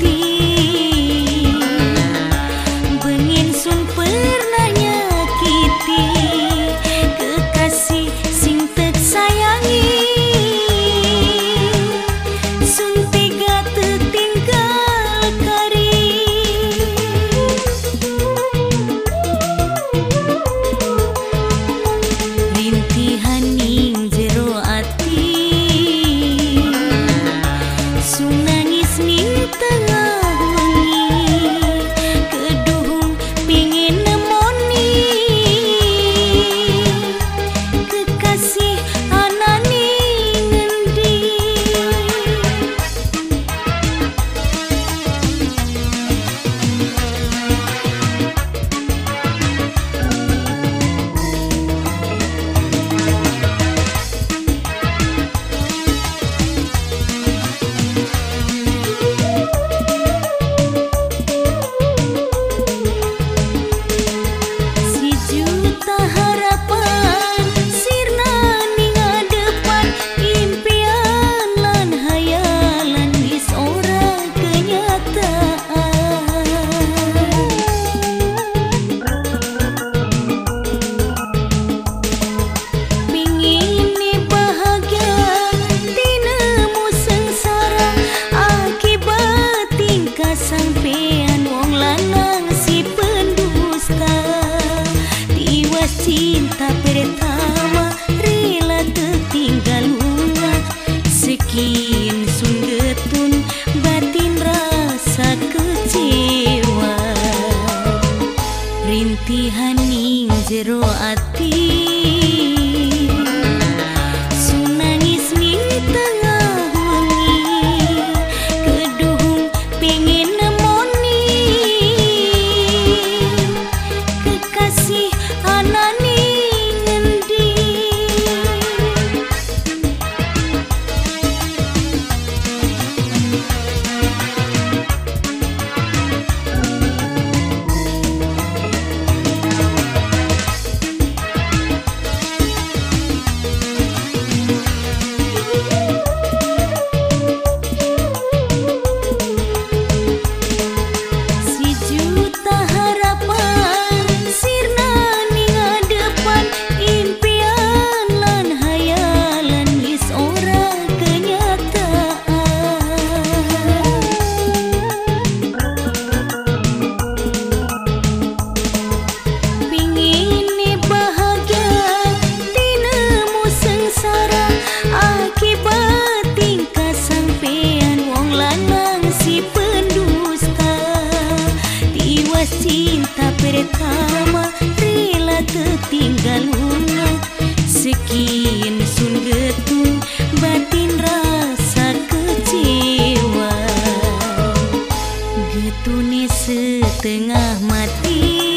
ti. Rintihan ning lanang si pendusta tiwas cinta pertama rela tertinggal huna sekian sun getung batin rasa kecewa. Getune setengah mati.